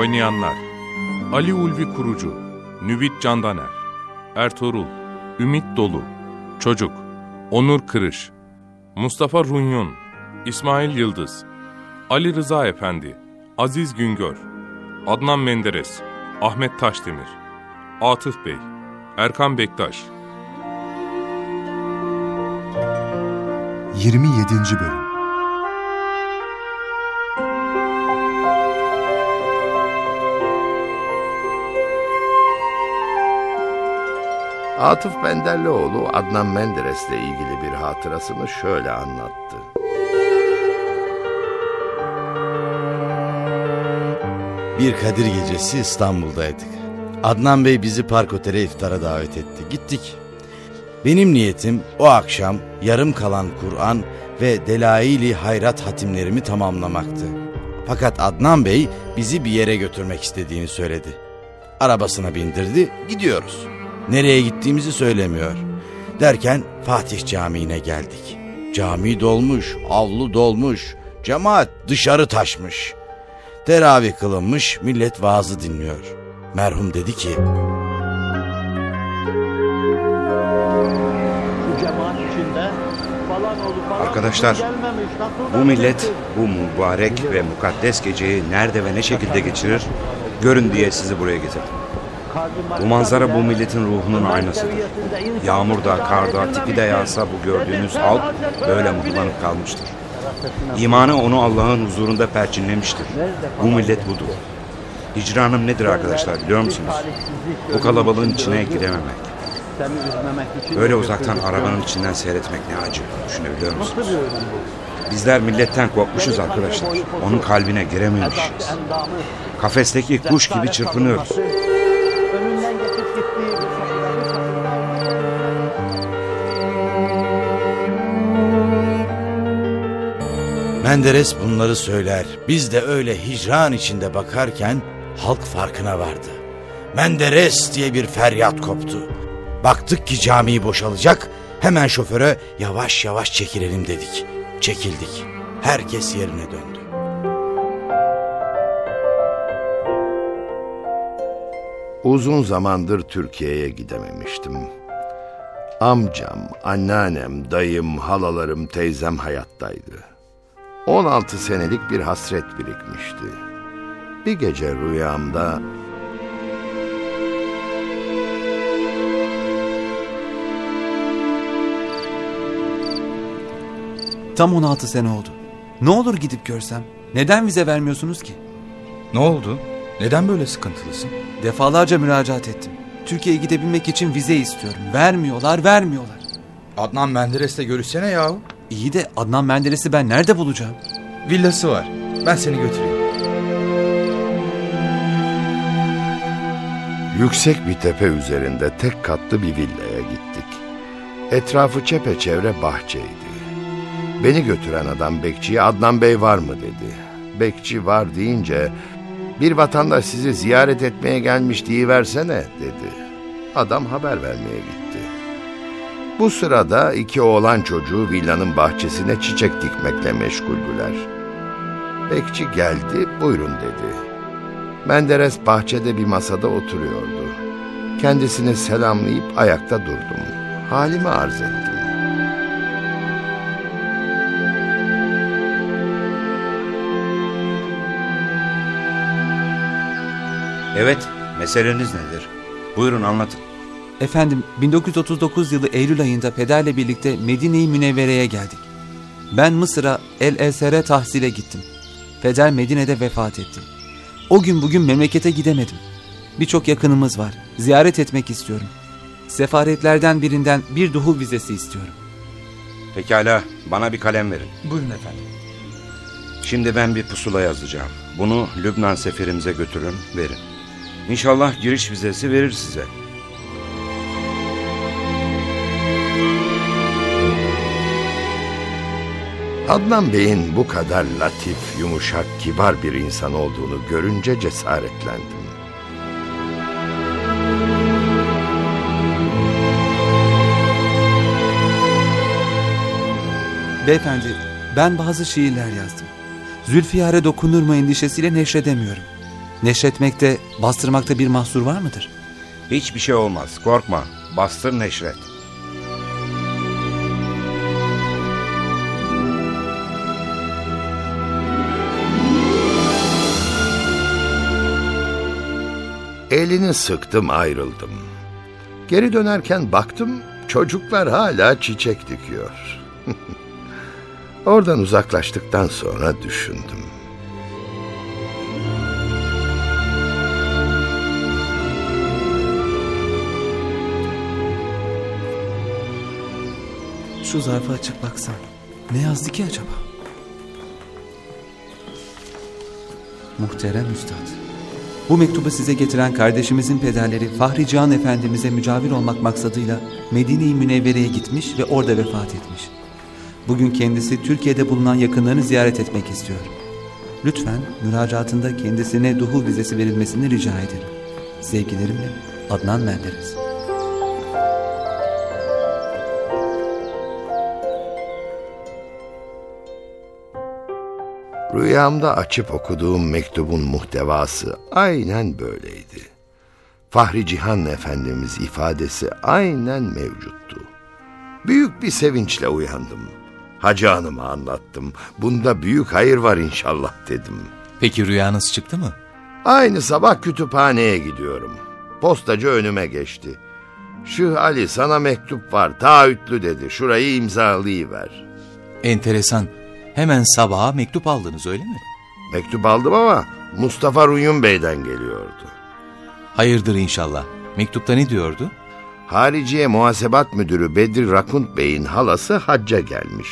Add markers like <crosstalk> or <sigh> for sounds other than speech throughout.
Oynayanlar Ali Ulvi Kurucu Nüvit Candaner Ertuğrul Ümit Dolu Çocuk Onur Kırış Mustafa Runyon İsmail Yıldız Ali Rıza Efendi Aziz Güngör Adnan Menderes Ahmet Taşdemir Atıf Bey Erkan Bektaş 27. Bölüm Atıf Benderlioğlu Adnan Menderes'le ilgili bir hatırasını şöyle anlattı. Bir Kadir gecesi İstanbul'daydık. Adnan Bey bizi Park Otel'e iftara davet etti. Gittik. Benim niyetim o akşam yarım kalan Kur'an ve Delaili Hayrat hatimlerimi tamamlamaktı. Fakat Adnan Bey bizi bir yere götürmek istediğini söyledi. Arabasına bindirdi, gidiyoruz. Nereye gittiğimizi söylemiyor. Derken Fatih Camii'ne geldik. Cami dolmuş, avlu dolmuş, cemaat dışarı taşmış. Teravih kılınmış, millet vaazı dinliyor. Merhum dedi ki... Arkadaşlar, bu millet bu mübarek ve mukaddes geceyi nerede ve ne şekilde geçirir görün diye sizi buraya getirdim. Bu manzara bu milletin ruhunun aynasıdır. Yağmurda, karda, tipi de yağsa bu gördüğünüz halk böyle muhlanıp kalmıştır. İmanı onu Allah'ın huzurunda perçinlemiştir. Bu millet budur. Hicranım nedir arkadaşlar biliyor musunuz? Bu kalabalığın içine girememek. Böyle uzaktan arabanın içinden seyretmek ne acı. Düşünebiliyor musunuz? Bizler milletten korkmuşuz arkadaşlar. Onun kalbine girememişiz. Kafesteki kuş gibi çırpınıyoruz. Menderes bunları söyler. Biz de öyle hicran içinde bakarken halk farkına vardı. Menderes diye bir feryat koptu. Baktık ki cami boşalacak. Hemen şoföre yavaş yavaş çekilelim dedik. Çekildik. Herkes yerine döndü. Uzun zamandır Türkiye'ye gidememiştim. Amcam, anneannem, dayım, halalarım, teyzem hayattaydı. 16 senelik bir hasret birikmişti. Bir gece rüyamda Tam 16 sene oldu. Ne olur gidip görsem. Neden vize vermiyorsunuz ki? Ne oldu? Neden böyle sıkıntılısın? Defalarca müracaat ettim. Türkiye'ye gidebilmek için vize istiyorum. Vermiyorlar, vermiyorlar. Adnan Menderes'le görüşsene yahu. İyi de Adnan Menderes'i ben nerede bulacağım? Villası var. Ben seni götüreyim. yüksek bir tepe üzerinde tek katlı bir villaya gittik. Etrafı çepeçevre bahçeydi. Beni götüren adam bekçiye Adnan Bey var mı dedi. Bekçi var deyince bir vatandaş sizi ziyaret etmeye gelmiş versene dedi. Adam haber vermeye gitti. Bu sırada iki oğlan çocuğu villanın bahçesine çiçek dikmekle meşguldüler. Bekçi geldi, buyurun dedi. Menderes bahçede bir masada oturuyordu. Kendisini selamlayıp ayakta durdum. Halimi arz ettim. Evet, meseleniz nedir? Buyurun anlatın. Efendim 1939 yılı Eylül ayında pederle birlikte Medine-i Münevvere'ye geldik. Ben Mısır'a El Eser'e tahsile gittim. Peder Medine'de vefat etti. O gün bugün memlekete gidemedim. Birçok yakınımız var. Ziyaret etmek istiyorum. Sefaretlerden birinden bir duhul vizesi istiyorum. Pekala, bana bir kalem verin. Buyurun efendim. Şimdi ben bir pusula yazacağım. Bunu Lübnan seferimize götürün, verin. İnşallah giriş vizesi verir size. Adnan Bey'in bu kadar latif, yumuşak, kibar bir insan olduğunu görünce cesaretlendim. Beyefendi, ben bazı şiirler yazdım. Zülfiyare dokunur mu endişesiyle neşredemiyorum. Neşretmekte, bastırmakta bir mahsur var mıdır? Hiçbir şey olmaz, korkma. Bastır neşret. Elini sıktım ayrıldım. Geri dönerken baktım çocuklar hala çiçek dikiyor. <laughs> Oradan uzaklaştıktan sonra düşündüm. Şu zarfı açıp baksam. Ne yazdı ki acaba? Muhterem Üstad. Bu mektubu size getiren kardeşimizin pederleri Fahri Cihan Efendimiz'e mücavir olmak maksadıyla Medine-i Münevvere'ye gitmiş ve orada vefat etmiş. Bugün kendisi Türkiye'de bulunan yakınlarını ziyaret etmek istiyor. Lütfen müracaatında kendisine duhul vizesi verilmesini rica ederim. Sevgilerimle Adnan Menderes. Rüyamda açıp okuduğum mektubun muhtevası aynen böyleydi. Fahri Cihan Efendimiz ifadesi aynen mevcuttu. Büyük bir sevinçle uyandım. Hacı Hanım'a anlattım. Bunda büyük hayır var inşallah dedim. Peki rüyanız çıktı mı? Aynı sabah kütüphaneye gidiyorum. Postacı önüme geçti. Şu Ali sana mektup var taahhütlü dedi. Şurayı imzalayıver. Enteresan. Hemen sabaha mektup aldınız öyle mi? Mektup aldım ama Mustafa Ruyun Bey'den geliyordu. Hayırdır inşallah. Mektupta ne diyordu? Hariciye Muhasebat Müdürü Bedir Rakunt Bey'in halası hacca gelmiş.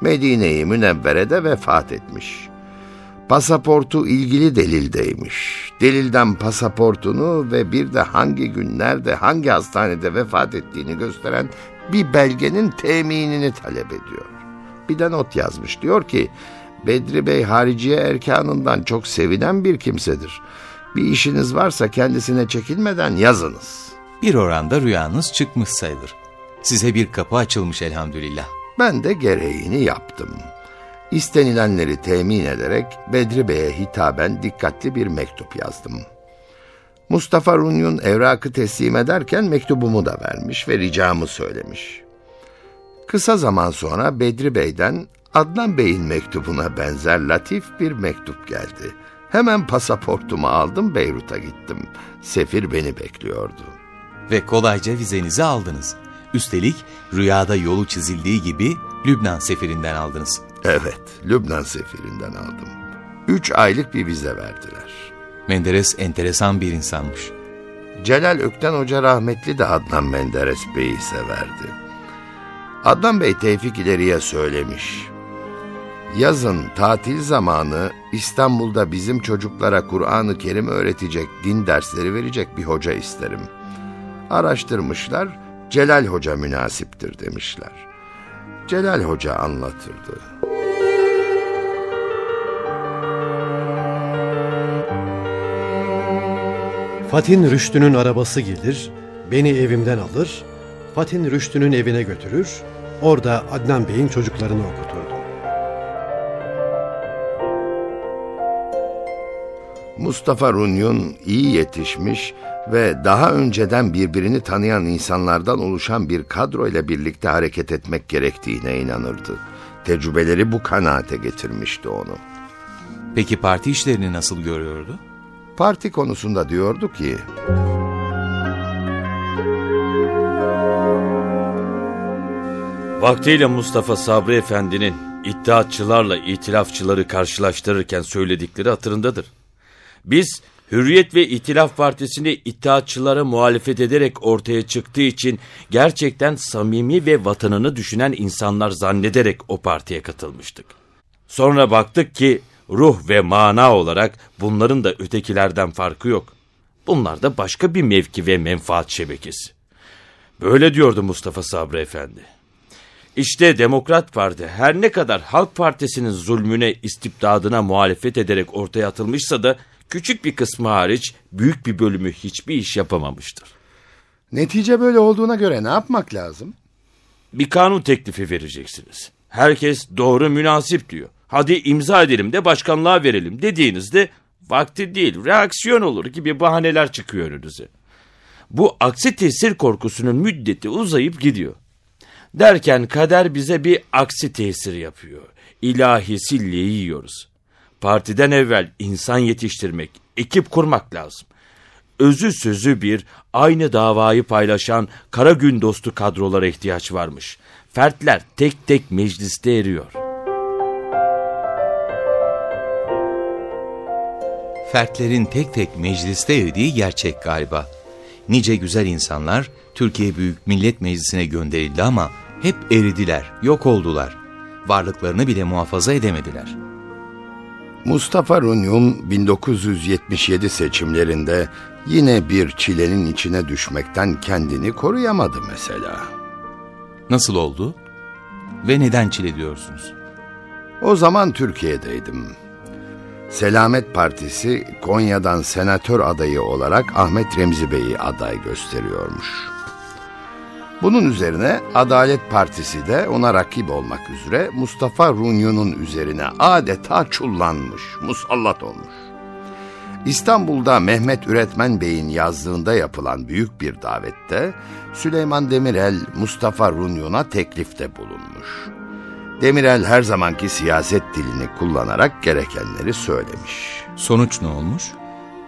Medine-i Münevvere'de vefat etmiş. Pasaportu ilgili delildeymiş. Delilden pasaportunu ve bir de hangi günlerde hangi hastanede vefat ettiğini gösteren bir belgenin teminini talep ediyor. Bir de not yazmış. Diyor ki Bedri Bey hariciye erkanından çok sevinen bir kimsedir. Bir işiniz varsa kendisine çekinmeden yazınız. Bir oranda rüyanız çıkmış sayılır. Size bir kapı açılmış elhamdülillah. Ben de gereğini yaptım. İstenilenleri temin ederek Bedri Bey'e hitaben dikkatli bir mektup yazdım. Mustafa Runyun evrakı teslim ederken mektubumu da vermiş ve ricamı söylemiş. Kısa zaman sonra Bedri Bey'den Adnan Bey'in mektubuna benzer latif bir mektup geldi. Hemen pasaportumu aldım Beyrut'a gittim. Sefir beni bekliyordu. Ve kolayca vizenizi aldınız. Üstelik rüyada yolu çizildiği gibi Lübnan seferinden aldınız. Evet, Lübnan sefirinden aldım. Üç aylık bir vize verdiler. Menderes enteresan bir insanmış. Celal Ökten Hoca rahmetli de Adnan Menderes Bey'i severdi. Adnan Bey Tevfik ileriye söylemiş. Yazın tatil zamanı İstanbul'da bizim çocuklara Kur'an-ı Kerim öğretecek, din dersleri verecek bir hoca isterim. Araştırmışlar, Celal Hoca münasiptir demişler. Celal Hoca anlatırdı. Fatin Rüştü'nün arabası gelir, beni evimden alır, Fatin Rüştü'nün evine götürür, orada Adnan Bey'in çocuklarını okuturdu. Mustafa Runyun iyi yetişmiş ve daha önceden birbirini tanıyan insanlardan oluşan bir kadro ile birlikte hareket etmek gerektiğine inanırdı. Tecrübeleri bu kanaate getirmişti onu. Peki parti işlerini nasıl görüyordu? Parti konusunda diyordu ki... Vaktiyle Mustafa Sabri Efendi'nin iddiatçılarla itilafçıları karşılaştırırken söyledikleri hatırındadır. Biz Hürriyet ve İtilaf Partisi'ni iddiatçılara muhalefet ederek ortaya çıktığı için gerçekten samimi ve vatanını düşünen insanlar zannederek o partiye katılmıştık. Sonra baktık ki ruh ve mana olarak bunların da ötekilerden farkı yok. Bunlar da başka bir mevki ve menfaat şebekesi. Böyle diyordu Mustafa Sabri Efendi. İşte Demokrat Parti her ne kadar Halk Partisi'nin zulmüne, istibdadına muhalefet ederek ortaya atılmışsa da küçük bir kısmı hariç büyük bir bölümü hiçbir iş yapamamıştır. Netice böyle olduğuna göre ne yapmak lazım? Bir kanun teklifi vereceksiniz. Herkes doğru münasip diyor. Hadi imza edelim de başkanlığa verelim dediğinizde vakti değil reaksiyon olur gibi bahaneler çıkıyor önünüze. Bu aksi tesir korkusunun müddeti uzayıp gidiyor. Derken kader bize bir aksi tesir yapıyor. İlahi silleyi yiyoruz. Partiden evvel insan yetiştirmek, ekip kurmak lazım. Özü sözü bir, aynı davayı paylaşan kara gün dostu kadrolara ihtiyaç varmış. Fertler tek tek mecliste eriyor. Fertlerin tek tek mecliste eridiği gerçek galiba. Nice güzel insanlar Türkiye Büyük Millet Meclisi'ne gönderildi ama hep eridiler, yok oldular. Varlıklarını bile muhafaza edemediler. Mustafa Runyum 1977 seçimlerinde yine bir çilenin içine düşmekten kendini koruyamadı mesela. Nasıl oldu? Ve neden çile diyorsunuz? O zaman Türkiye'deydim. Selamet Partisi Konya'dan senatör adayı olarak Ahmet Remzi Bey'i aday gösteriyormuş. Bunun üzerine Adalet Partisi de ona rakip olmak üzere Mustafa Runyu'nun üzerine adeta çullanmış, musallat olmuş. İstanbul'da Mehmet Üretmen Bey'in yazlığında yapılan büyük bir davette Süleyman Demirel Mustafa Runyun'a teklifte bulunmuş. Demirel her zamanki siyaset dilini kullanarak gerekenleri söylemiş. Sonuç ne olmuş?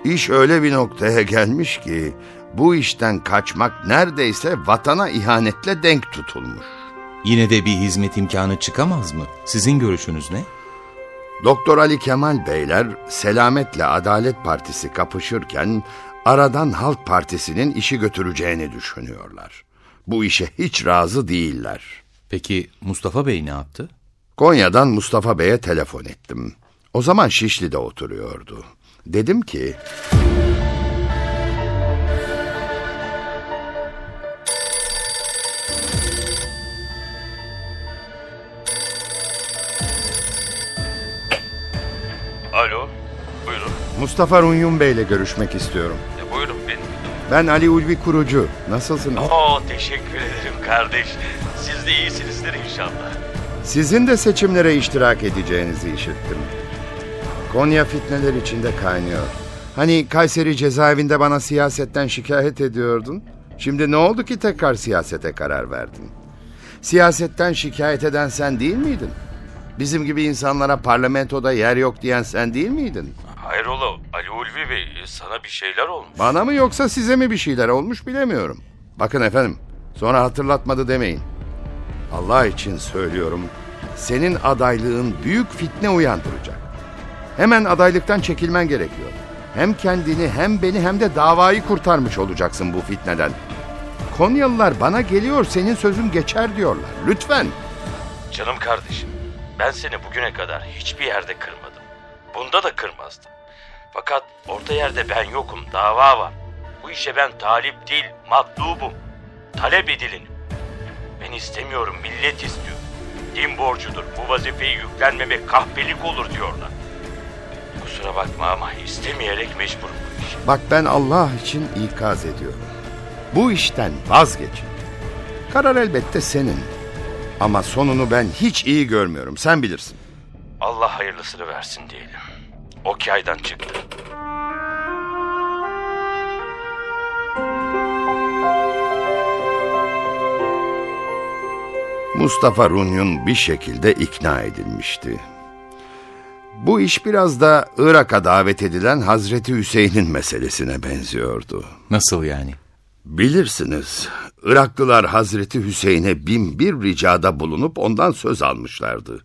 İş öyle bir noktaya gelmiş ki bu işten kaçmak neredeyse vatana ihanetle denk tutulmuş. Yine de bir hizmet imkanı çıkamaz mı? Sizin görüşünüz ne? Doktor Ali Kemal Beyler Selamet'le Adalet Partisi kapışırken aradan Halk Partisi'nin işi götüreceğini düşünüyorlar. Bu işe hiç razı değiller. Peki Mustafa Bey ne yaptı? Konya'dan Mustafa Bey'e telefon ettim. O zaman Şişli'de oturuyordu. Dedim ki... Alo, buyurun. Mustafa Runyum Bey'le görüşmek istiyorum. E, buyurun benim. Ben Ali Ulvi Kurucu. Nasılsınız? Oo, teşekkür ederim kardeş. Siz de iyisinizdir inşallah. Sizin de seçimlere iştirak edeceğinizi işittim. Konya fitneler içinde kaynıyor. Hani Kayseri cezaevinde bana siyasetten şikayet ediyordun. Şimdi ne oldu ki tekrar siyasete karar verdin? Siyasetten şikayet eden sen değil miydin? Bizim gibi insanlara parlamentoda yer yok diyen sen değil miydin? Hayrola Ali Ulvi Bey sana bir şeyler olmuş. Bana mı yoksa size mi bir şeyler olmuş bilemiyorum. Bakın efendim sonra hatırlatmadı demeyin. Allah için söylüyorum senin adaylığın büyük fitne uyandıracak. Hemen adaylıktan çekilmen gerekiyor. Hem kendini hem beni hem de davayı kurtarmış olacaksın bu fitneden. Konyalılar bana geliyor senin sözün geçer diyorlar. Lütfen. Canım kardeşim ben seni bugüne kadar hiçbir yerde kırmadım. Bunda da kırmazdım. Fakat orta yerde ben yokum dava var. Bu işe ben talip değil matlubum. Talep edilenim. Ben istemiyorum millet istiyor. Din borcudur bu vazifeyi yüklenmemek kahpelik olur diyorlar. Kusura bakma ama istemeyerek mecburum bu işe. Bak ben Allah için ikaz ediyorum. Bu işten vazgeçin. Karar elbette senin. Ama sonunu ben hiç iyi görmüyorum. Sen bilirsin. Allah hayırlısını versin diyelim. O kaydan çıktı. Mustafa Runyun bir şekilde ikna edilmişti. Bu iş biraz da Irak'a davet edilen Hazreti Hüseyin'in meselesine benziyordu. Nasıl yani? Bilirsiniz, Iraklılar Hazreti Hüseyin'e bin bir ricada bulunup ondan söz almışlardı.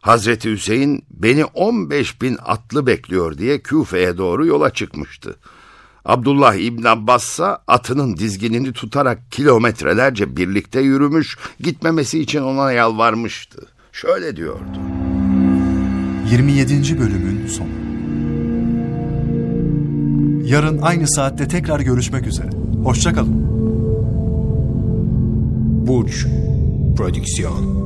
Hazreti Hüseyin beni 15 bin atlı bekliyor diye Küfe'ye doğru yola çıkmıştı. Abdullah İbn Abbas'a atının dizginini tutarak kilometrelerce birlikte yürümüş, gitmemesi için ona yalvarmıştı. Şöyle diyordu. 27. bölümün sonu. Yarın aynı saatte tekrar görüşmek üzere. Hoşçakalın. Burç Prodüksiyon